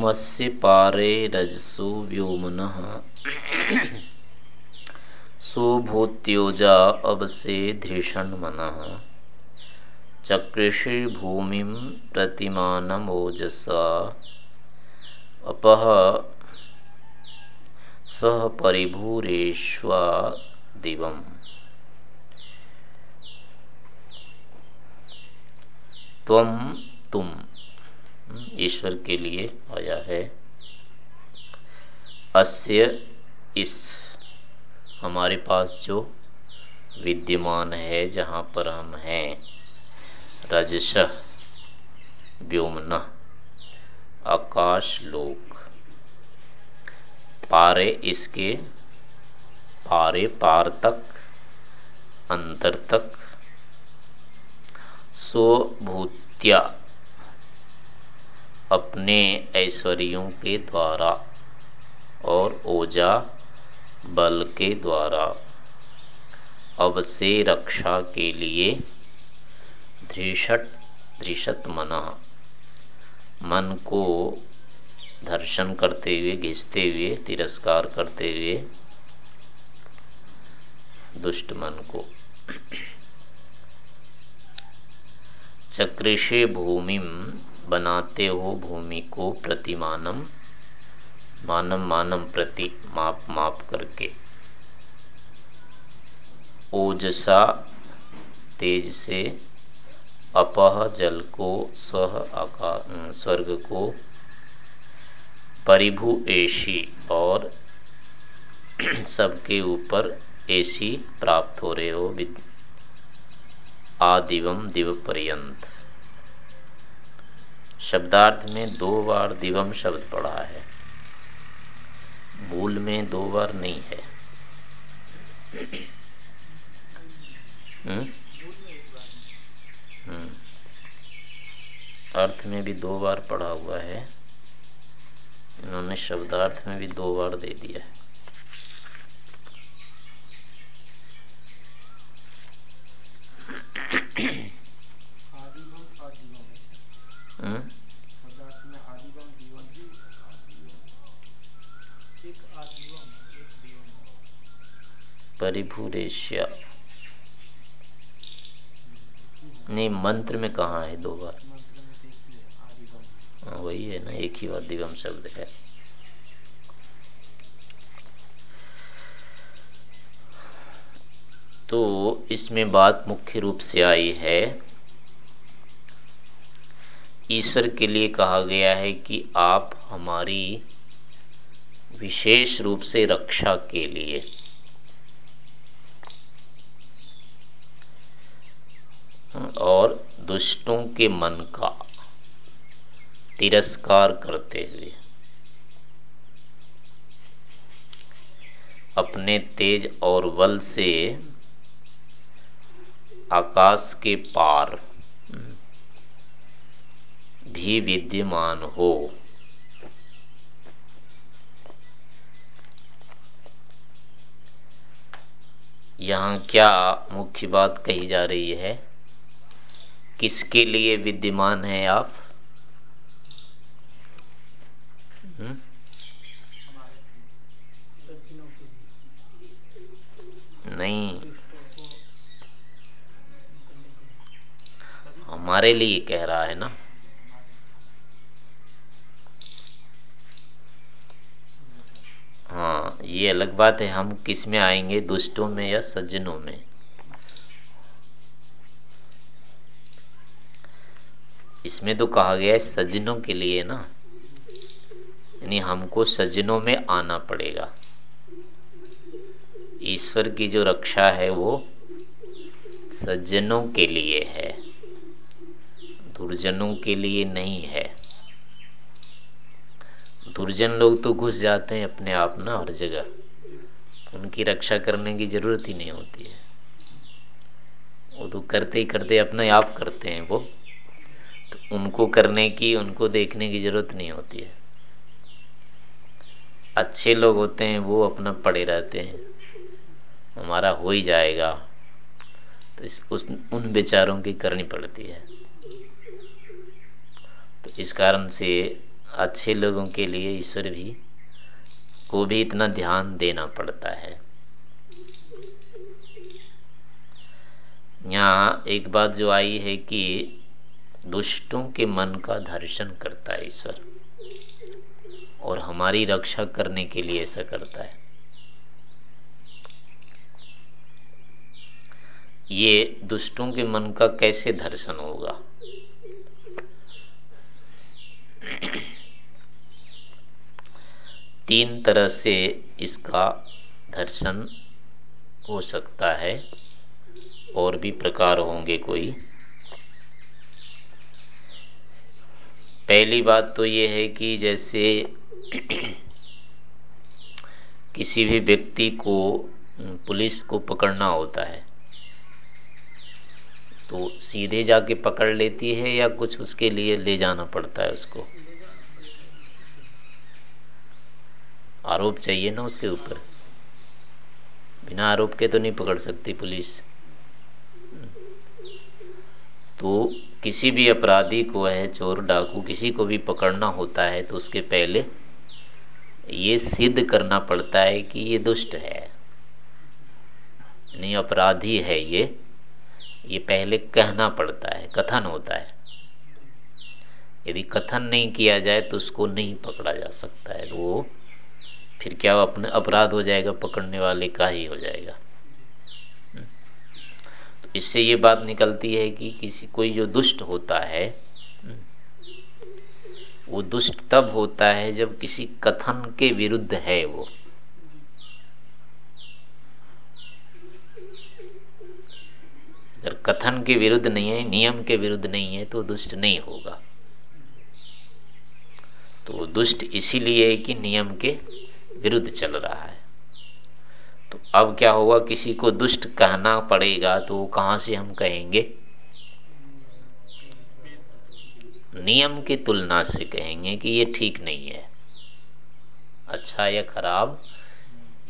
स्तोमस्य पारे रजसो व्योमनः। सुभूत्योजा अवसे धृषण मन चकृषि भूमि प्रतिमानमोजसा। अपह सह परिभूरेश्वा त्वम तुम। ईश्वर के लिए आया है। अस्य इस हमारे पास जो विद्यमान है, जहाँ पर हम हैं। रजस व्योमन आकाश लोक पारे इसके पारे पार तक, अंतर तक, स्वभूत्या अपने ऐश्वर्यों के द्वारा और ओजा बल के द्वारा। अब से रक्षा के लिए धृषट धृषत मना। मन को दर्शन करते हुए, घिसते हुए, तिरस्कार करते हुए दुष्ट मन को। चक्रिशे भूमि बनाते हो भूमि को प्रतिमानम, मानम मानम प्रति माप माप करके। ओजसा तेज से अपह जल को स्व स्वर्ग को, परिभु एशी और सबके ऊपर ऐसी प्राप्त हो रहे हो आदिवम दिव पर्यंत शब्दार्थ में दो बार दिवम शब्द पड़ा है मूल में दो बार नहीं है हम्म? हम्म। अर्थ में भी दो बार पढ़ा हुआ है इन्होंने शब्दार्थ में भी दो बार दे दिया है परिभूरेश्या नहीं, मंत्र में कहा है दो बार? हाँ वही है ना, एक ही बार दिगम शब्द है। तो इसमें बात मुख्य रूप से आई है ईश्वर के लिए कहा गया है कि आप हमारी विशेष रूप से रक्षा के लिए। और दुष्टों के मन का तिरस्कार करते हुए, अपने तेज और बल से आकाश के पार भी विद्यमान हो। यहाँ क्या मुख्य बात कही जा रही है? किसके लिए विद्यमान है आप? हम्म? नहीं। हमारे लिए कह रहा है ना? हाँ ये अलग बात है, हम किसमें आएँगे, दुष्टों में या सज्जनों में? इसमें तो कहा गया है सज्जनों के लिए ना। यानी हमको सज्जनों में आना पड़ेगा। ईश्वर की जो रक्षा है वो सज्जनों के लिए है, दुर्जनों के लिए नहीं है। दुर्जन लोग तो घुस जाते हैं अपने आप ना हर जगह। उनकी रक्षा करने की ज़रूरत ही नहीं होती है। वो तो करते ही करते अपने आप करते हैं वो। तो उनको करने की, उनको देखने की ज़रूरत नहीं होती है। अच्छे लोग होते हैं, वो अपना पड़े रहते हैं। हमारा हो ही जाएगा। तो इस, उस, उन बेचारों की करनी पड़ती है। तो इस कारण से अच्छे लोगों के लिए ईश्वर भी को भी इतना ध्यान देना पड़ता है। यहाँ एक बात जो आई है कि दुष्टों के मन का दर्शन करता है ईश्वर और हमारी रक्षा करने के लिए ऐसा करता है। ये दुष्टों के मन का कैसे दर्शन होगा? तीन तरह से इसका दर्शन हो सकता है। और भी प्रकार होंगे कोई। पहली बात तो ये है कि जैसे किसी भी व्यक्ति को पुलिस को पकड़ना होता है तो सीधे जाके पकड़ लेती है या कुछ उसके लिए ले जाना पड़ता है उसको? आरोप चाहिए ना उसके ऊपर। बिना आरोप के तो नहीं पकड़ सकती पुलिस। तो किसी भी अपराधी को है, चोर, डाकू, किसी को भी पकड़ना होता है तो उसके पहले ये सिद्ध करना पड़ता है कि ये दुष्ट है। नहीं, अपराधी है ये। ये पहले कहना पड़ता है, कथन होता है। यदि कथन नहीं किया जाए तो उसको नहीं पकड़ा जा सकता है। तो वो फिर क्या अपने अपराध हो जाएगा, पकड़ने वाले का ही हो जाएगा। तो इससे ये बात निकलती है कि किसी, कोई जो दुष्ट होता है वो दुष्ट तब होता है जब किसी कथन के विरुद्ध है वो। अगर कथन के विरुद्ध नहीं है, नियम के विरुद्ध नहीं है तो दुष्ट नहीं होगा। तो दुष्ट इसीलिए कि नियम के विरुद्ध चल रहा है। तो अब क्या होगा? किसी को दुष्ट कहना पड़ेगा तो वो कहाँ से हम कहेंगे? नियम की तुलना से कहेंगे कि ये ठीक नहीं है। अच्छा या खराब?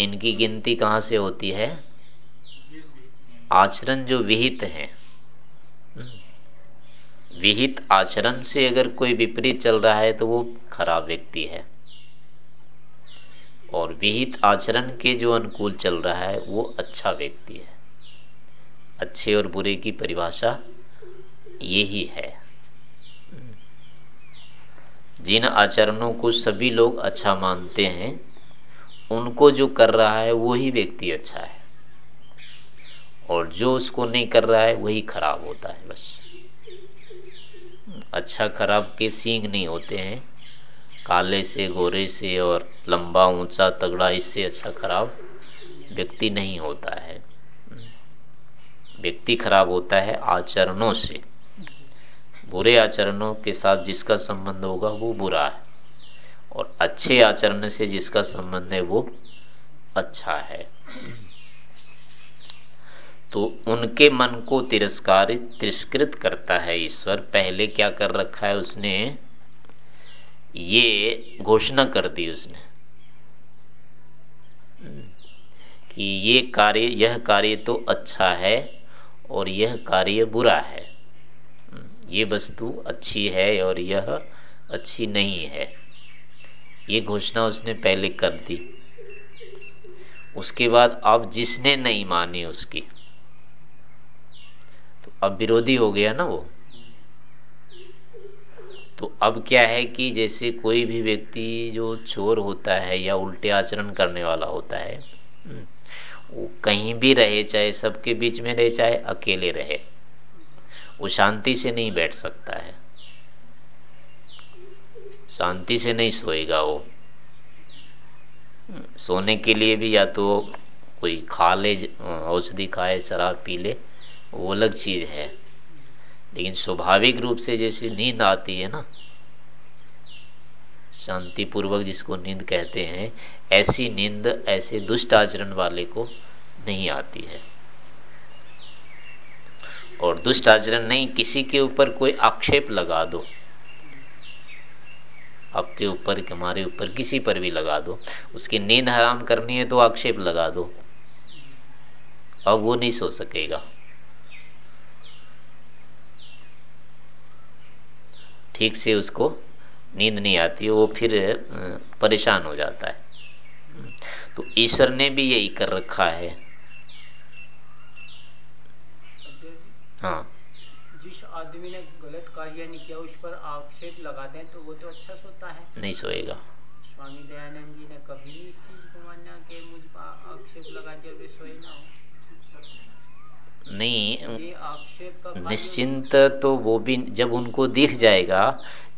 इनकी गिनती कहाँ से होती है? आचरण जो विहित है। विहित आचरण से अगर कोई विपरीत चल रहा है तो वो खराब व्यक्ति है। और विहित आचरण के जो अनुकूल चल रहा है, वो अच्छा व्यक्ति है। अच्छे और बुरे की परिभाषा यही है। जिन आचरणों को सभी लोग अच्छा मानते हैं, उनको जो कर रहा है वही व्यक्ति अच्छा है। और जो उसको नहीं कर रहा है, वही खराब होता है बस। अच्छा खराब के सींग नहीं होते हैं। काले से, गोरे से और लंबा, ऊँचा, तगड़ा, इससे अच्छा खराब व्यक्ति नहीं होता है। व्यक्ति खराब होता है आचरणों से। बुरे आचरणों के साथ जिसका संबंध होगा वो बुरा है। और अच्छे आचरण से जिसका संबंध है वो अच्छा है। तो उनके मन को तिरस्कारित, तिरस्कृत करता है ईश्वर। पहले क्या कर रखा है उसने? ये घोषणा कर दी उसने। कि ये कार्य, यह कार्य तो अच्छा है और यह कार्य बुरा है। ये वस्तु अच्छी है और यह अच्छी नहीं है। ये घोषणा उसने पहले कर दी। उसके बाद अब जिसने नहीं मानी उसकी। तो अब विरोधी हो गया ना वो? तो अब क्या है कि जैसे कोई भी व्यक्ति जो चोर होता है या उल्टे आचरण करने वाला होता है, वो कहीं भी रहे, चाहे सबके बीच में रहे, चाहे अकेले रहे, वो शांति से नहीं बैठ सकता है। शांति से नहीं सोएगा वो। सोने के लिए भी या तो कोई खा ले, औषधि खाए, शराब पी ले, वो अलग चीज़ है। लेकिन स्वाभाविक रूप से जैसे नींद आती है ना शांति पूर्वक जिसको नींद कहते हैं, ऐसी नींद, ऐसे दुष्ट आचरण वाले को नहीं आती है। और दुष्ट आचरण नहीं, किसी के ऊपर कोई आक्षेप लगा दो। आपके ऊपर, हमारे ऊपर किसी पर भी लगा दो। उसकी नींद हराम करनी है तो आक्षेप लगा दो। अब वो नहीं सो सकेगा। ठीक से उसको नींद नहीं आती वो फिर परेशान हो जाता है। तो ईश्वर ने भी यही कर रखा है। हाँ। जिस आदमी ने गलत कार्य नहीं किया उस पर आक्षेप लगा दें तो वो तो अच्छा सोता है। नहीं सोएगा। स्वामी दयानंद जी ने कभी नहीं इस चीज़ को माना कि मुझ पर आक्षेप लगा दिया सोए ना हो। नहीं निश्चिंत तो वो भी जब उनको दिख जाएगा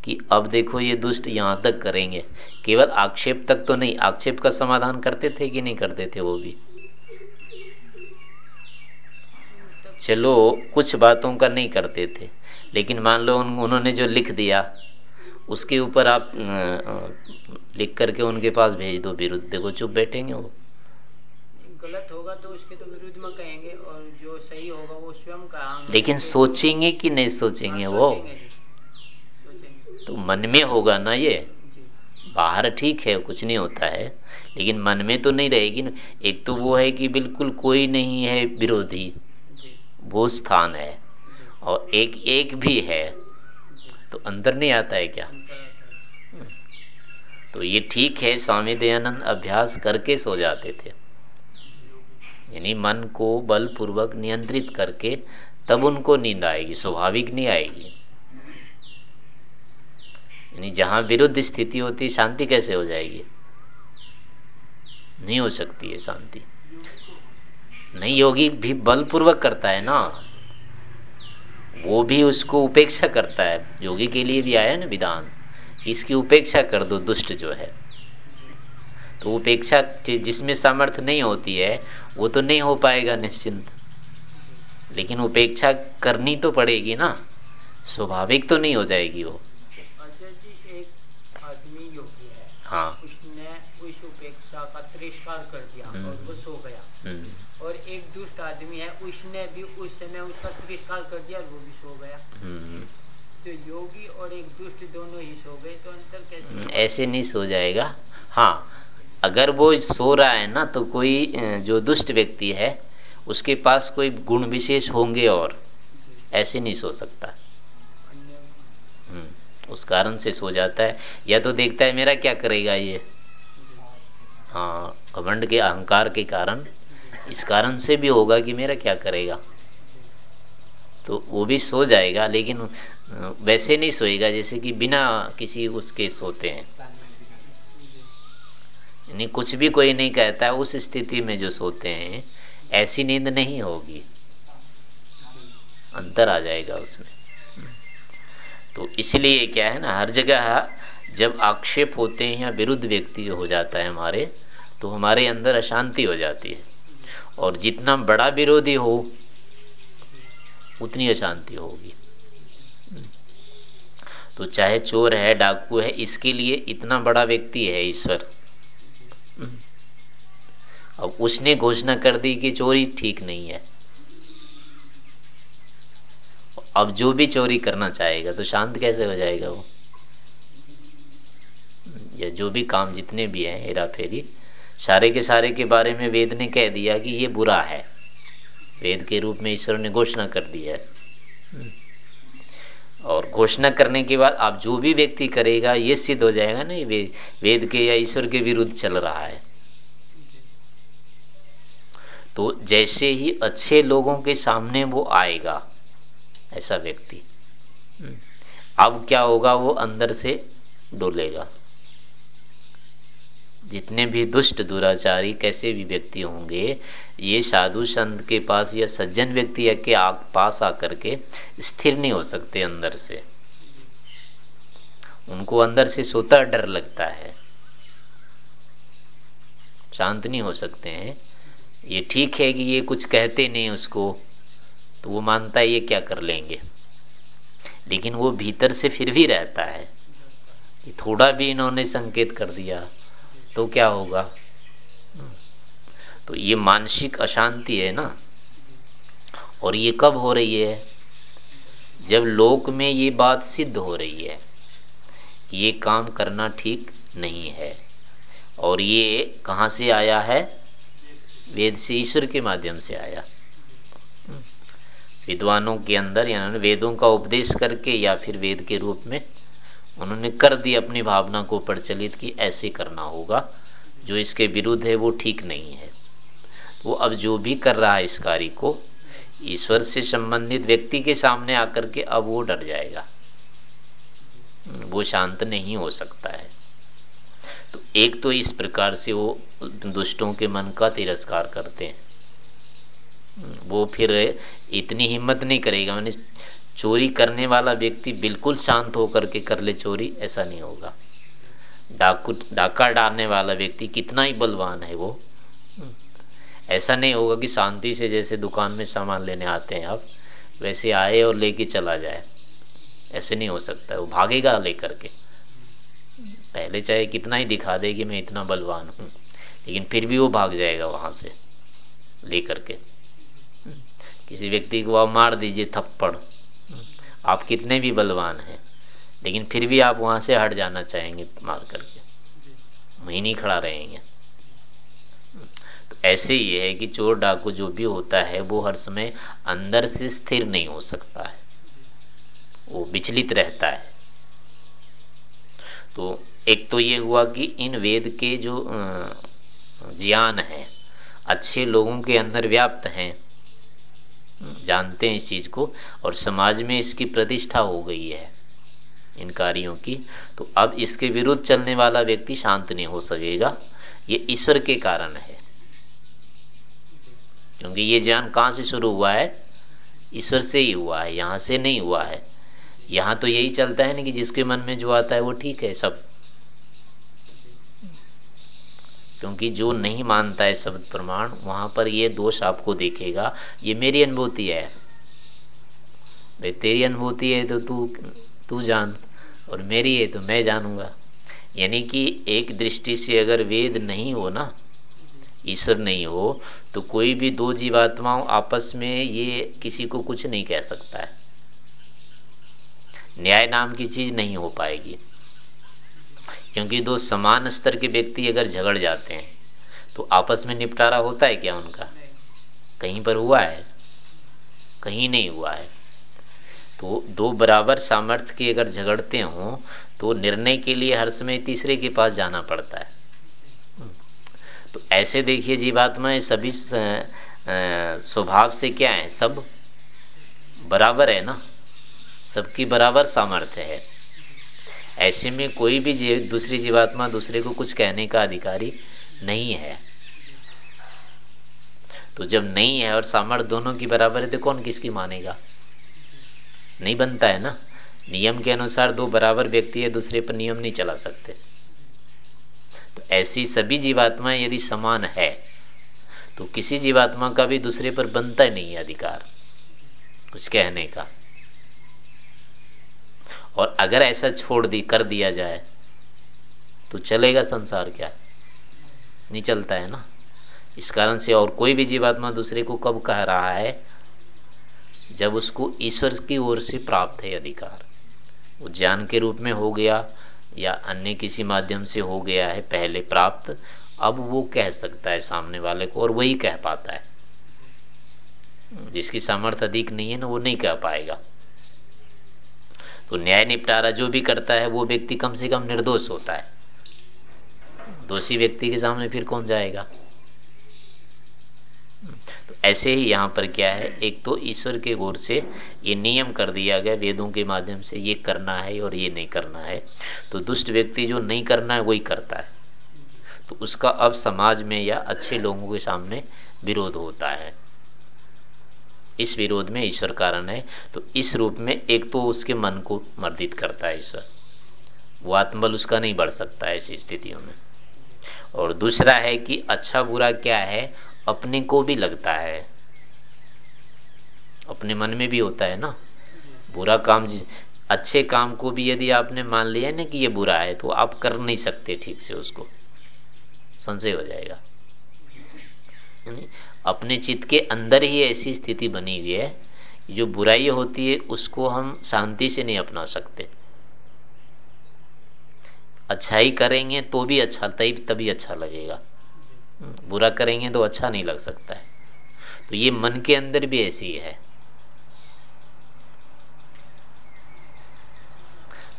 कि अब देखो ये दुष्ट यहाँ तक करेंगे। केवल आक्षेप तक तो नहीं आक्षेप का समाधान करते थे कि नहीं करते थे वो भी? चलो कुछ बातों का नहीं करते थे। लेकिन मान लो उन, उन्होंने जो लिख दिया उसके ऊपर आप लिख करके उनके पास भेज दो विरुद्ध। देखो चुप बैठेंगे वो। गलत होगा तो उसके तो विरुद्ध में कहेंगे और जो सही होगा वो स्वयं का लेकिन सोचेंगे कि नहीं सोचेंगे हाँ, वो? तो मन में होगा ना ये? बाहर ठीक है कुछ नहीं होता है लेकिन मन में तो नहीं रहेगी ना। एक तो वो है कि बिल्कुल कोई नहीं है विरोधी। वो स्थान है। और एक एक भी है। तो अंदर नहीं आता है क्या? तो ये ठीक है स्वामी दयानंद अभ्यास करके सो जाते थे। यानी मन को बलपूर्वक नियंत्रित करके तब उनको नींद आएगी, स्वाभाविक नहीं आएगी। यानी जहाँ विरुद्ध स्थिति होती, शांति कैसे हो जाएगी? नहीं हो सकती है शांति। नहीं, योगी भी बलपूर्वक करता है ना। वो भी उसको उपेक्षा करता है। योगी के लिए भी आया ना विधान। इसकी उपेक्षा कर दो, दुष्ट जो है। तो उपेक्षा जिसमें सामर्थ्य नहीं होती है वो तो नहीं हो पाएगा निश्चिंत। लेकिन उपेक्षा करनी तो पड़ेगी ना। स्वाभाविक तो नहीं हो जाएगी वो। अच्छा है उसने उस उपेक्षा का तिरस्कार कर दिया और हम्म। वो सो गया। हम्म। और एक दुष्ट आदमी है उसने भी उस समय उसका तिरस्कार कर दिया और वो भी सो गया। हम्म। तो योगी और एक दुष्ट दोनों ही सो गए तो अंतर कैसे? ऐसे नहीं सो जाएगा। हाँ अगर वो सो रहा है ना तो कोई जो दुष्ट व्यक्ति है उसके पास कोई गुण विशेष होंगे और ऐसे नहीं सो सकता। हम्म, उस कारण से सो जाता है। या तो देखता है मेरा क्या करेगा ये? हाँ घमंड के अहंकार के कारण इस कारण से भी होगा कि मेरा क्या करेगा? तो वो भी सो जाएगा लेकिन वैसे नहीं सोएगा जैसे कि बिना किसी उसके सोते हैं। यानी कुछ भी कोई नहीं कहता है उस स्थिति में जो सोते हैं, ऐसी नींद नहीं होगी। अंतर आ जाएगा उसमें। तो इसलिए क्या है ना, हर जगह जब आक्षेप होते हैं या विरुद्ध व्यक्ति हो जाता है हमारे तो हमारे अंदर अशांति हो जाती है। और जितना बड़ा विरोधी हो, उतनी अशांति होगी। तो चाहे चोर है, डाकू है, इसके लिए इतना बड़ा व्यक्ति है ईश्वर। अब उसने घोषणा कर दी कि चोरी ठीक नहीं है। अब जो भी चोरी करना चाहेगा तो शांत कैसे हो जाएगा वो? या जो भी काम जितने भी हैं, हेरा फेरी, सारे के सारे के बारे में वेद ने कह दिया कि ये बुरा है। वेद के रूप में ईश्वर ने घोषणा कर दी है। और घोषणा करने के बाद आप जो भी व्यक्ति करेगा ये सिद्ध हो जाएगा ना वे, वेद के या ईश्वर के विरुद्ध चल रहा है। तो जैसे ही अच्छे लोगों के सामने वो आएगा ऐसा व्यक्ति। अब क्या होगा वो अंदर से डोलेगा। जितने भी दुष्ट दुराचारी कैसे भी व्यक्ति होंगे ये साधु संत के पास या सज्जन व्यक्ति के आ, पास आकर के स्थिर नहीं हो सकते अंदर से। उनको अंदर से सोता डर लगता है। शांत नहीं हो सकते हैं। ये ठीक है कि ये कुछ कहते नहीं उसको तो वो मानता है ये क्या कर लेंगे। लेकिन वो भीतर से फिर भी रहता है। कि थोड़ा भी इन्होंने संकेत कर दिया। तो क्या होगा? तो ये मानसिक अशांति है ना? और ये कब हो रही है? जब लोक में ये बात सिद्ध हो रही है। ये काम करना ठीक नहीं है। और ये कहाँ से आया है? वेद से, ईश्वर के माध्यम से आया। विद्वानों के अंदर यानी वेदों का उपदेश करके या फिर वेद के रूप में उन्होंने कर दी अपनी भावना को प्रचलित कि ऐसे करना होगा। जो इसके विरुद्ध है, वो ठीक नहीं है। वो अब जो भी कर रहा है इस कार्य को, ईश्वर से संबंधित व्यक्ति के सामने आकर के अब वो डर जाएगा। वो शांत नहीं हो सकता है। तो एक तो इस प्रकार से वो दुष्टों के मन का तिरस्कार करते हैं। वो फिर इतनी हिम्मत नहीं करेगा। मैंने चोरी करने वाला व्यक्ति बिल्कुल शांत होकर के कर ले चोरी, ऐसा नहीं होगा। डाकू, डाका डालने वाला व्यक्ति कितना ही बलवान है वो। ऐसा नहीं होगा कि शांति से जैसे दुकान में सामान लेने आते हैं आप, वैसे आए और लेके चला जाए। ऐसे नहीं हो सकता, वो भागेगा लेकर के। पहले चाहे कितना ही दिखा दे कि मैं इतना बलवान हूँ, लेकिन फिर भी वो भाग जाएगा वहाँ से, लेकर के। किसी व्यक्ति को आप मार दीजिए थप्पड़। आप कितने भी बलवान हैं, लेकिन फिर भी आप वहाँ से हट जाना चाहेंगे मार करके। वहीं नहीं खड़ा रहेंगे। तो ऐसे ही है कि चोर डाकू जो भी होता है, वो हर समय अंदर से स्थिर नहीं हो सकता है। वो विचलित रहता है। तो एक तो ये हुआ कि इन वेद के जो ज्ञान है, अच्छे लोगों के अंदर व्याप्त हैं जानते हैं इस चीज़ को, और समाज में इसकी प्रतिष्ठा हो गई है इन कार्यों की तो अब इसके विरुद्ध चलने वाला व्यक्ति शांत नहीं हो सकेगा। ये ईश्वर के कारण है। क्योंकि ये ज्ञान कहाँ से शुरू हुआ है? ईश्वर से ही हुआ है, यहाँ से नहीं हुआ है। यहाँ तो यही चलता है ना कि जिसके मन में जो आता है वो ठीक है, सब क्योंकि जो नहीं मानता है शब्द प्रमाण, वहाँ पर ये दोष आपको देखेगा। ये मेरी अनुभूति है। भाई, तेरी अनुभूति है तो तू तू जान, और मेरी है तो मैं जानूँगा। यानी कि एक दृष्टि से अगर वेद नहीं हो ना, ईश्वर नहीं हो तो कोई भी दो जीवात्माओं आपस में ये किसी को कुछ नहीं कह सकता है। न्याय नाम की चीज़ नहीं हो पाएगी। क्योंकि दो समान स्तर के व्यक्ति अगर झगड़ जाते हैं तो आपस में निपटारा होता है क्या उनका? कहीं पर हुआ है? कहीं नहीं हुआ है। तो दो बराबर सामर्थ्य के अगर झगड़ते हों तो निर्णय के लिए हर समय तीसरे के पास जाना पड़ता है। तो ऐसे देखिए जीवात्मा सभी स्वभाव से क्या है? सब बराबर है ना? सबकी बराबर सामर्थ्य है। ऐसे में कोई भी जीव, दूसरी जीवात्मा दूसरे को कुछ कहने का अधिकारी नहीं है। तो जब नहीं है और सामर्थ्य दोनों की बराबर है तो कौन किसकी मानेगा? नहीं बनता है ना? नियम के अनुसार दो बराबर व्यक्ति है, दूसरे पर नियम नहीं चला सकते। तो ऐसी सभी जीवात्माएँ यदि समान है तो किसी जीवात्मा का भी दूसरे पर बनता ही नहीं है अधिकार, कुछ कहने का। और अगर ऐसा छोड़ दी, कर दिया जाए तो चलेगा संसार क्या? नहीं चलता है ना? इस कारण से और कोई भी जीवात्मा दूसरे को कब कह रहा है? जब उसको ईश्वर की ओर से प्राप्त है अधिकार। वो ज्ञान के रूप में हो गया या अन्य किसी माध्यम से हो गया है, पहले प्राप्त, अब वो कह सकता है सामने वाले को और वही कह पाता है। जिसकी सामर्थ्य अधिक नहीं है ना, वो नहीं कह पाएगा। तो न्याय निपटारा जो भी करता है, वो व्यक्ति कम से कम निर्दोष होता है। दोषी व्यक्ति के सामने फिर कौन जाएगा? तो ऐसे ही यहाँ पर क्या है, एक तो ईश्वर के गोर से ये नियम कर दिया गया, वेदों के माध्यम से ये करना है और ये नहीं करना है। तो दुष्ट व्यक्ति जो नहीं करना है, वही करता है। तो उसका अब समाज में या अच्छे लोगों के सामने विरोध होता है। इस विरोध में ईश्वर कारण है। तो इस रूप में एक तो उसके मन को मर्दित करता है ईश्वर। वो आत्मबल उसका नहीं बढ़ सकता है ऐसी स्थितियों में। और दूसरा है कि अच्छा बुरा क्या है? अपने को भी लगता है। अपने मन में भी होता है ना? बुरा काम अच्छे काम को भी यदि आपने मान लिया ना कि ये बुरा है तो आप कर नहीं सकते ठीक से उसको। संशय हो जाएगा। अपने चित्त के अंदर ही ऐसी स्थिति बनी हुई है जो बुराई होती है, उसको हम शांति से नहीं अपना सकते। अच्छाई करेंगे तो भी अच्छा तभी तभी अच्छा लगेगा। बुरा करेंगे तो अच्छा नहीं लग सकता है। तो ये मन के अंदर भी ऐसी है।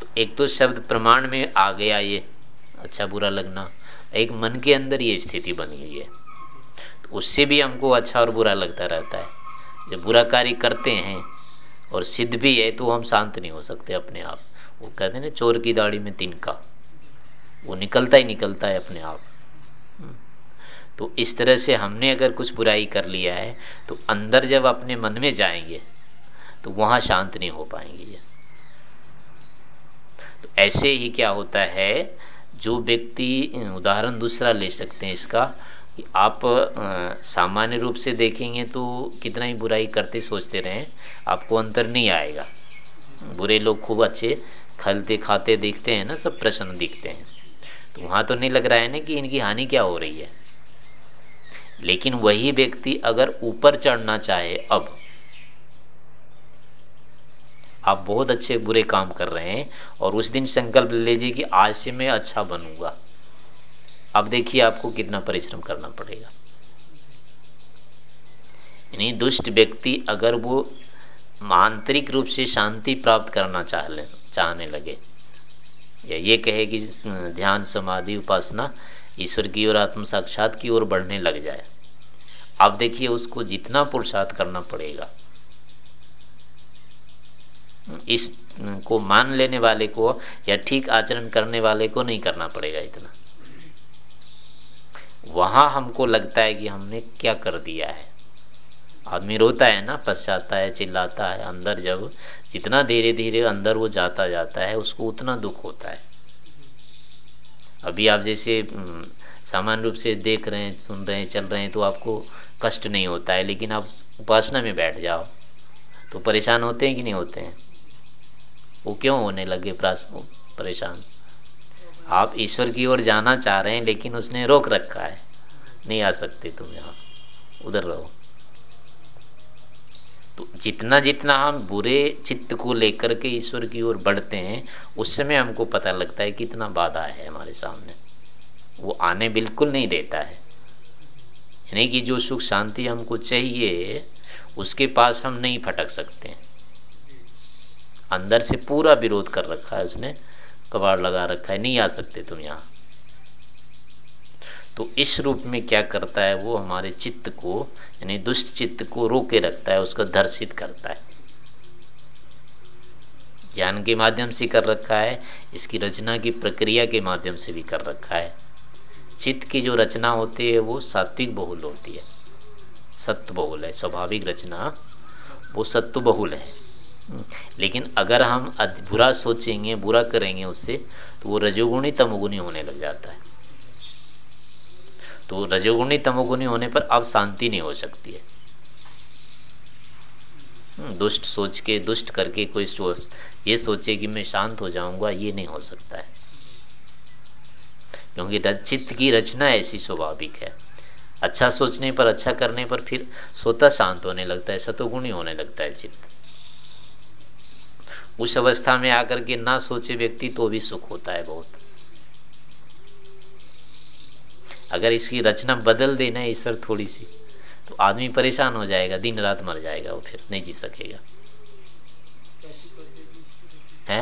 तो एक तो शब्द प्रमाण में आ गया ये अच्छा बुरा लगना। एक मन के अंदर ये स्थिति बनी हुई है। उससे भी हमको अच्छा और बुरा लगता रहता है। जब बुरा कार्य करते हैं और सिद्ध भी है तो हम शांत नहीं हो सकते अपने आप। वो कहते हैं ना, चोर की दाढ़ी में तिनका। वो निकलता ही निकलता है अपने आप। हम्म। तो इस तरह से हमने अगर कुछ बुराई कर लिया है तो अंदर जब अपने मन में जाएँगे तो वहाँ शांत नहीं हो पाएँगे ये। तो ऐसे ही क्या होता है, जो व्यक्ति, उदाहरण दूसरा ले सकते हैं इसका आप सामान्य रूप से देखेंगे तो कितना ही बुराई करते सोचते रहे, आपको अंतर नहीं आएगा। बुरे लोग खूब अच्छे खलते खाते दिखते हैं ना, सब प्रसन्न दिखते हैं। तो वहाँ तो नहीं लग रहा है ना कि इनकी हानि क्या हो रही है। लेकिन वही व्यक्ति अगर ऊपर चढ़ना चाहे अब, आप बहुत अच्छे बुरे काम कर रहे हैं और उस दिन संकल्प ले लीजिए कि आज से मैं अच्छा बनूँगा। अब देखिए आपको कितना परिश्रम करना पड़ेगा। यानी दुष्ट व्यक्ति अगर वो आंतरिक रूप से शांति प्राप्त करना चाह ले चाहने लगे, या ये कहे कि ध्यान, समाधि, उपासना ईश्वर की ओर आत्म साक्षात की ओर बढ़ने लग जाए अब देखिए उसको जितना पुरुषार्थ करना पड़ेगा। इस को मान लेने वाले को या ठीक आचरण करने वाले को नहीं करना पड़ेगा इतना। वहाँ हमको लगता है कि हमने क्या कर दिया है। आदमी रोता है ना पश्चाता है, चिल्लाता है, अंदर जब जितना धीरे धीरे अंदर वो जाता जाता है, उसको उतना दुख होता है। अभी आप जैसे सामान्य रूप से देख रहे हैं, सुन रहे हैं, चल रहे हैं तो आपको कष्ट नहीं होता है, लेकिन आप उपासना में बैठ जाओ तो परेशान होते हैं कि नहीं होते हैं? वो क्यों होने लगे परेशान? आप ईश्वर की ओर जाना चाह रहे हैं, लेकिन उसने रोक रखा है। नहीं आ सकते तुम यहाँ। उधर रहो। तो जितना जितना हम बुरे चित्त को लेकर के ईश्वर की ओर बढ़ते हैं, उस समय हमको पता लगता है कितना बाधा है हमारे सामने। वो आने बिल्कुल नहीं देता है। यानी कि जो सुख शांति हमको चाहिए, उसके पास हम नहीं फटक सकते। अंदर से पूरा विरोध कर रखा है उसने। कबाड़ लगा रखा है, नहीं आ सकते तुम यहाँ। तो इस रूप में क्या करता है, वो हमारे चित्त को, यानी दुष्ट चित्त को रोके रखता है, उसको दर्शित करता है। ज्ञान के माध्यम से कर रखा है, इसकी रचना की प्रक्रिया के माध्यम से भी कर रखा है। चित्त की जो रचना होती है, वो सात्विक बहुल होती है। सत्य बहुल है, स्वाभाविक रचना, वो सत्व बहुल है। लेकिन अगर हम बुरा सोचेंगे बुरा करेंगे उससे तो वो रजोगुणी तमोगुणी होने लग जाता है। तो रजोगुणी तमोगुणी होने पर अब शांति नहीं हो सकती है। हम्म, दुष्ट सोच के दुष्ट करके कोई सोच ये सोचे कि मैं शांत हो जाऊँगा ये नहीं हो सकता है। क्योंकि चित्त की रचना ऐसी स्वाभाविक है। अच्छा सोचने पर अच्छा करने पर फिर सोता शांत होने लगता है सतोगुणी होने लगता है चित्त। उस अवस्था में आकर के ना सोचे व्यक्ति तो भी सुख होता है बहुत। अगर इसकी रचना बदल देना ईश्वर थोड़ी सी तो आदमी परेशान हो जाएगा, दिन रात मर जाएगा वो फिर, नहीं जी सकेगा। है?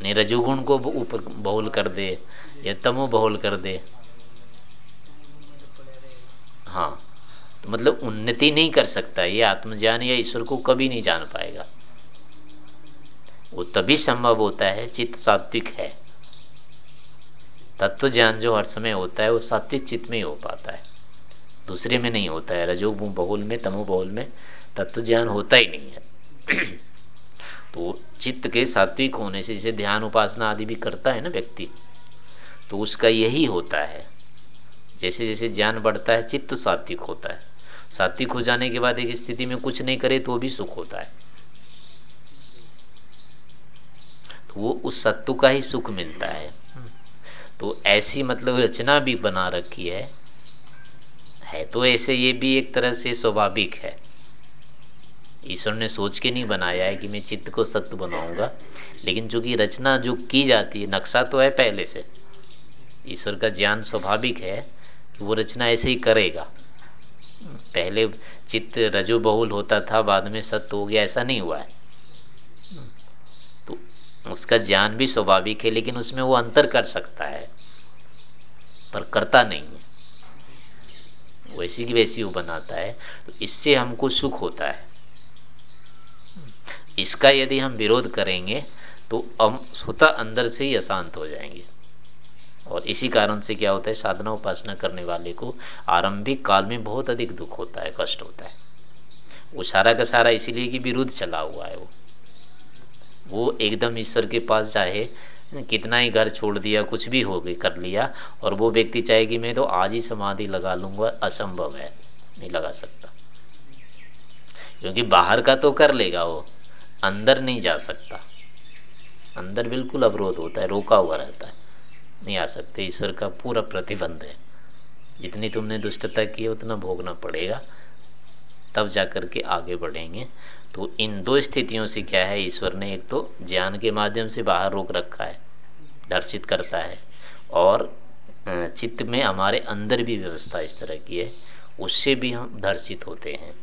नहीं, रजुगुण को ऊपर बहुल कर दे, या तमो बहुल कर दे। हाँ। मतलब उन्नति नहीं कर सकता, ये आत्मज्ञान या ईश्वर को कभी नहीं जान पाएगा। वो तभी संभव होता है चित्त सात्विक है। तत्व ज्ञान जो हर समय होता है, वो सात्विक चित्त में ही हो पाता है। दूसरे में नहीं होता है, रजो बहुल में, तमो बहुल में तत्व ज्ञान होता ही नहीं है। तो चित्त के सात्विक होने से, जैसे ध्यान उपासना आदि भी करता है ना व्यक्ति तो उसका यही होता है। जैसे जैसे ज्ञान बढ़ता है, चित्त सात्विक होता है। सात्विक हो जाने के बाद एक स्थिति में कुछ नहीं करे तो भी सुख होता है। तो वो उस सत्व का ही सुख मिलता है। तो ऐसी मतलब रचना भी बना रखी है। है तो ऐसे ये भी एक तरह से स्वाभाविक है। ईश्वर ने सोच के नहीं बनाया है कि मैं चित्त को सत्य बनाऊँगा। लेकिन चूँकि रचना जो की जाती है, नक्शा तो है पहले से। ईश्वर का ज्ञान स्वाभाविक है कि वो रचना ऐसे ही करेगा। पहले चित्त रजो बहुल होता था, बाद में सत्य हो गया, ऐसा नहीं हुआ है। तो उसका ज्ञान भी स्वाभाविक है, लेकिन उसमें वो अंतर कर सकता है, पर करता नहीं है। वैसी की वैसी वो बनाता है तो इससे हमको सुख होता है। इसका यदि हम विरोध करेंगे तो हम स्वतः अंदर से ही अशांत हो जाएँगे। और इसी कारण से क्या होता है, साधना उपासना करने वाले को आरंभिक काल में बहुत अधिक दुख होता है, कष्ट होता है। वो सारा का सारा इसीलिए कि विरुद्ध चला हुआ है वो। वो एकदम ईश्वर के पास चाहे कितना ही घर छोड़ दिया, कुछ भी हो गई, कर लिया, और वो व्यक्ति चाहे कि मैं तो आज ही समाधि लगा लूँगा, असंभव है, नहीं लगा सकता। क्योंकि बाहर का तो कर लेगा वो, अंदर नहीं जा सकता। अंदर बिल्कुल अवरोध होता है, रोका हुआ रहता है। नहीं आ सकते। ईश्वर का पूरा प्रतिबंध है। जितनी तुमने दुष्टता की है, उतना भोगना पड़ेगा। तब जाकर के आगे बढ़ेंगे। तो इन दो स्थितियों से क्या है? ईश्वर ने एक तो ज्ञान के माध्यम से बाहर रोक रखा है, दर्शित करता है, और चित्त में हमारे अंदर भी व्यवस्था इस तरह की है। उससे भी हम दर्शित होते हैं।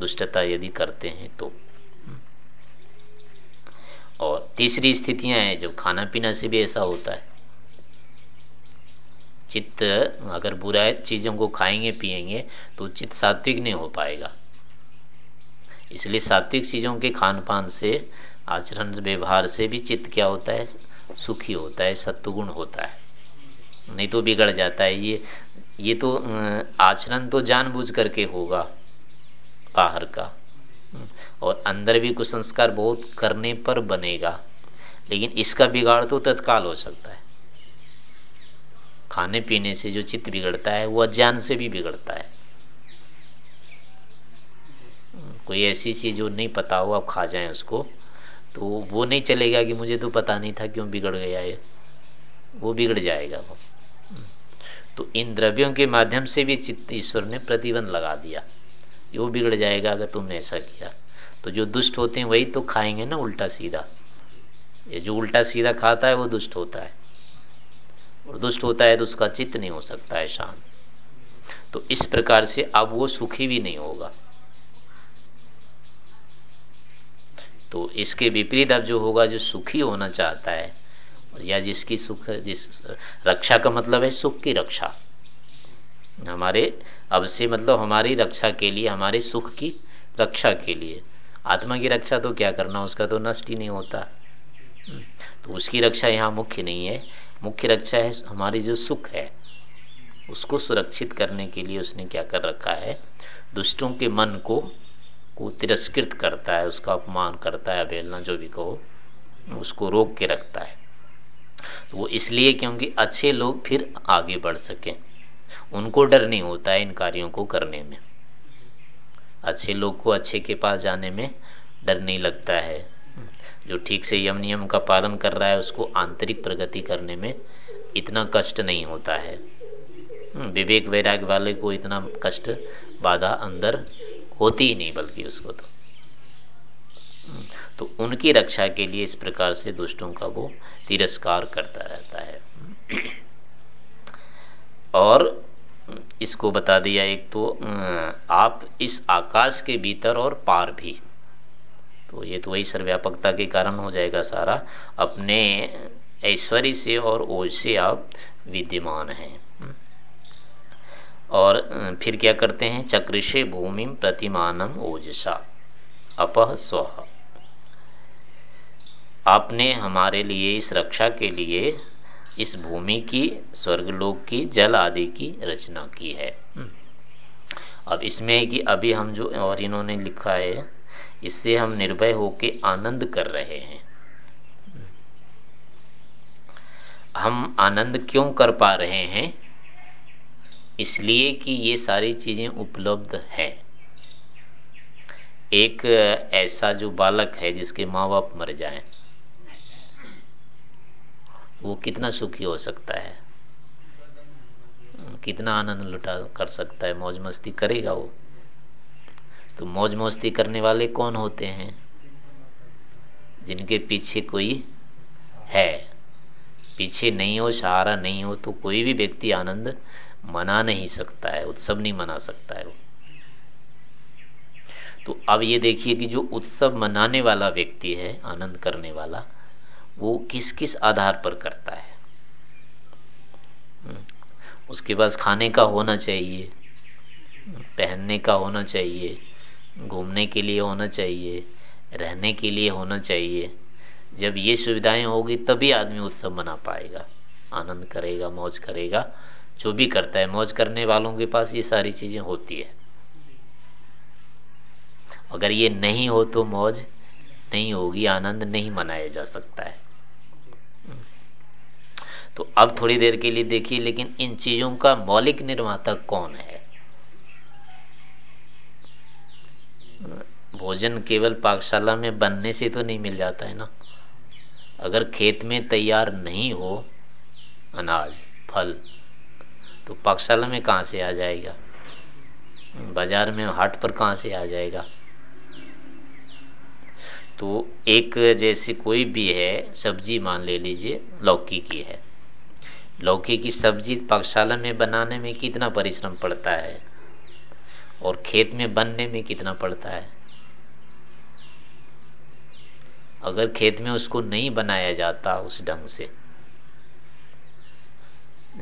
दुष्टता यदि करते हैं तो। और तीसरी स्थितियाँ हैं जो खाना पीना से भी ऐसा होता है। चित्त अगर बुरा चीज़ों को खाएँगे पिएँगे तो चित्त सात्विक नहीं हो पाएगा। इसलिए सात्विक चीज़ों के खान पान से, आचरण व्यवहार से भी चित्त क्या होता है? सुखी होता है, सत्वगुण होता है। नहीं तो बिगड़ जाता है। ये ये तो आचरण तो जानबूझ करके होगा, बाहर का। और अंदर भी कुछ संस्कार बहुत करने पर बनेगा। लेकिन इसका बिगाड़ तो तत्काल हो सकता है। खाने पीने से जो चित्त बिगड़ता है, वो अज्ञान से भी बिगड़ता है। कोई ऐसी चीज़ जो नहीं पता हो, आप खा जाए उसको तो वो नहीं चलेगा कि मुझे तो पता नहीं था क्यों बिगड़ गया ये। वो बिगड़ जाएगा वो। तो इन द्रव्यों के माध्यम से भी चित्त ईश्वर ने प्रतिबंध लगा दिया। वो बिगड़ जाएगा अगर तुमने ऐसा किया। तो जो दुष्ट होते हैं, वही तो खाएँगे ना उल्टा सीधा। ये जो उल्टा सीधा खाता है, वो दुष्ट होता है। और दुष्ट होता है तो उसका चित्त नहीं हो सकता है शांत। तो इस प्रकार से अब वो सुखी भी नहीं होगा। तो इसके विपरीत अब जो होगा, जो सुखी होना चाहता है, या जिसकी सुख, जिस रक्षा का मतलब है सुख की रक्षा। हमारे, अब से मतलब हमारी रक्षा के लिए, हमारे सुख की रक्षा के लिए। आत्मा की रक्षा तो क्या करना, उसका तो नष्ट ही नहीं होता। तो उसकी रक्षा यहाँ मुख्य नहीं है। मुख्य रक्षा है, हमारी जो सुख है, उसको सुरक्षित करने के लिए उसने क्या कर रखा है? दुष्टों के मन को को तिरस्कृत करता है, उसका अपमान करता है अवेलना जो भी कहो, उसको रोक के रखता है। तो वो इसलिए क्योंकि अच्छे लोग फिर आगे बढ़ सके। उनको डर नहीं होता है इन कार्यों को करने में। अच्छे लोग को अच्छे के पास जाने में डर नहीं लगता है। जो ठीक से यम नियम का पालन कर रहा है उसको आंतरिक प्रगति करने में इतना कष्ट नहीं होता है। हम्म, विवेक वैराग्य वाले को इतना कष्ट बाधा अंदर होती ही नहीं बल्कि उसको तो। हम्म, तो उनकी रक्षा के लिए इस प्रकार से दुष्टों का वो तिरस्कार करता रहता है। और इसको बता दिया एक तो आप इस आकाश के भीतर और पार भी तो ये तो वही सर्व्यापकता के कारण हो जाएगा सारा। अपने ऐश्वर्य से और ओज से आप विद्यमान हैं। और फिर क्या करते हैं? चक्रिशे भूमि प्रतिमानम ओजसा अपह स्व। आपने हमारे लिए, इस रक्षा के लिए, इस भूमि की, स्वर्गलोक की, जल आदि की रचना की है। अब इसमें कि अभी हम जो, और इन्होंने लिखा है इससे हम निर्भय होके आनंद कर रहे हैं। हम आनंद क्यों कर पा रहे हैं? इसलिए कि ये सारी चीज़ें उपलब्ध है। एक ऐसा जो बालक है जिसके माँ बाप मर जाए, वो कितना सुखी हो सकता है? कितना आनंद लुटा कर सकता है? मौज मस्ती करेगा वो? तो मौज मस्ती करने वाले कौन होते हैं? जिनके पीछे कोई है। पीछे नहीं हो सहारा नहीं हो तो कोई भी व्यक्ति आनंद मना नहीं सकता है उत्सव नहीं मना सकता है तो अब ये देखिए कि जो उत्सव मनाने वाला व्यक्ति है आनंद करने वाला वो किस किस आधार पर करता है? हम्म, उसके पास खाने का होना चाहिए पहनने का होना चाहिए घूमने के लिए होना चाहिए, रहने के लिए होना चाहिए। जब ये सुविधाएँ होगी, तभी आदमी उत्सव मना पाएगा, आनंद करेगा, मौज करेगा। जो भी करता है, मौज करने वालों के पास ये सारी चीज़ें होती है। अगर ये नहीं हो तो मौज नहीं होगी, आनंद नहीं मनाया जा सकता है। तो अब थोड़ी देर के लिए देखिए, लेकिन इन चीज़ों का मौलिक निर्माता कौन है? भोजन केवल पाकशाला में बनने से तो नहीं मिल जाता है ना? अगर खेत में तैयार नहीं हो अनाज, फल तो पाकशाला में कहाँ से आ जाएगा? बाज़ार में हाट पर कहाँ से आ जाएगा? तो एक जैसे कोई भी है, सब्ज़ी मान ले लीजिए, लौकी की है। लौकी की सब्ज़ी पाकशाला में बनाने में कितना परिश्रम पड़ता है? और खेत में बनने में कितना पड़ता है? अगर खेत में उसको नहीं बनाया जाता उस ढंग से,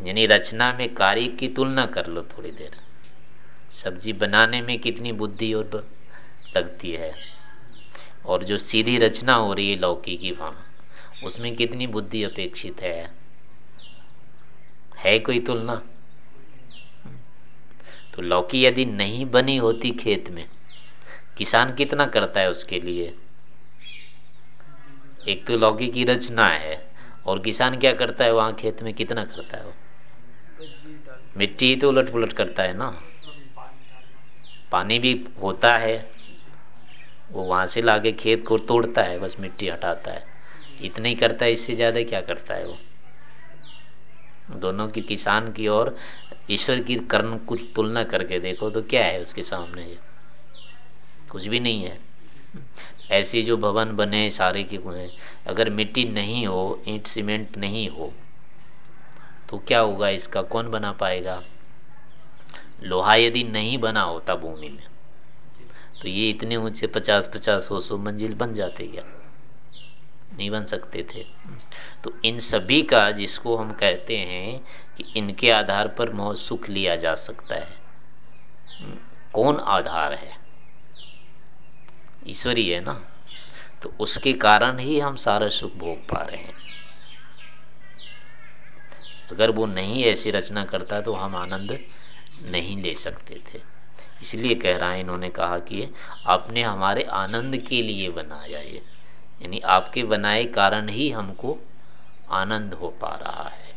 यानी रचना में कार्य की तुलना कर लो थोड़ी देर। सब्ज़ी बनाने में कितनी बुद्धि और लगती है? और जो सीधी रचना हो रही है लौकी की वहाँ, उसमें कितनी बुद्धि अपेक्षित है? है कोई तुलना? तो लौकी यदि नहीं बनी होती खेत में, किसान कितना करता है उसके लिए? एक तो लौकी की रचना है, और किसान क्या करता है वहाँ खेत में? कितना करता है वो? मिट्टी तो उलट पुलट करता है ना? पानी भी होता है, वो वहाँ से लाके खेत को तोड़ता है, बस मिट्टी हटाता है। इतना ही करता है, इससे ज़्यादा क्या करता है वो? दोनों की, किसान की और ईश्वर की कर्म कुछ तुलना करके देखो तो क्या है उसके सामने? कुछ भी नहीं है। ऐसे जो भवन बने सारे के हैं। अगर मिट्टी नहीं हो, ईंट, सीमेंट नहीं हो तो क्या होगा इसका? कौन बना पाएगा? लोहा यदि नहीं बना होता भूमि में तो ये इतने ऊँचे पचास पचास सौ सौ मंजिल बन जाते क्या? नहीं बन सकते थे। तो इन सभी का जिसको हम कहते हैं इनके आधार पर मौत सुख लिया जा सकता है। कौन आधार है? ईश्वरी है ना। तो उसके कारण ही हम सारा सुख भोग पा रहे हैं। अगर वो नहीं ऐसी रचना करता तो हम आनंद नहीं ले सकते थे। इसलिए कह रहा है, इन्होंने कहा कि आपने हमारे आनंद के लिए बनाया ये यानी आपके बनाए कारण ही हमको आनंद हो पा रहा है।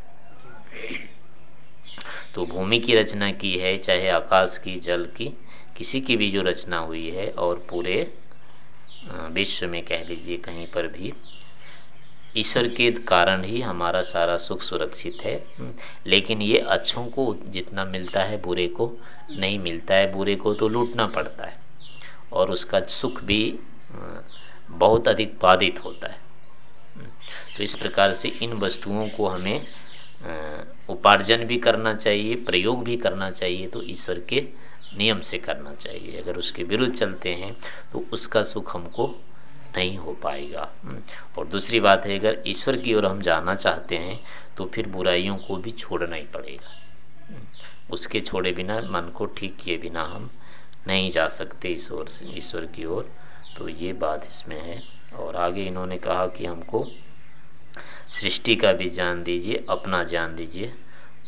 तो भूमि की रचना की है, चाहे आकाश की, जल की, किसी की भी जो रचना हुई है और पूरे विश्व में कह लीजिए कहीं पर भी, ईश्वर के कारण ही हमारा सारा सुख सुरक्षित है। लेकिन ये अच्छों को जितना मिलता है बुरे को, नहीं मिलता है बुरे को तो लूटना पड़ता है। और उसका सुख भी बहुत अधिक बाधित होता है। तो इस प्रकार से इन वस्तुओं को हमें उपार्जन भी करना चाहिए, प्रयोग भी करना चाहिए तो ईश्वर के नियम से करना चाहिए। अगर उसके विरुद्ध चलते हैं तो उसका सुख हमको नहीं हो पाएगा। और दूसरी बात है, अगर ईश्वर की ओर हम जाना चाहते हैं तो फिर बुराइयों को भी छोड़ना ही पड़ेगा। उसके छोड़े बिना, मन को ठीक किए बिना हम नहीं जा सकते ईश्वर से, ईश्वर की ओर। तो ये बात इसमें है। और आगे इन्होंने कहा कि हमको सृष्टि का भी ज्ञान दीजिए, अपना ज्ञान दीजिए।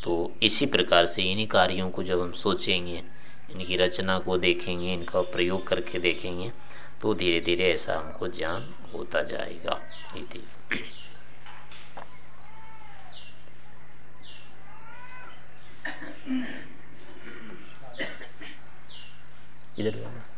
तो इसी प्रकार से इन्हीं कार्यों को जब हम सोचेंगे, इनकी रचना को देखेंगे, इनका प्रयोग करके देखेंगे तो धीरे धीरे ऐसा हमको ज्ञान होता जाएगा। इधर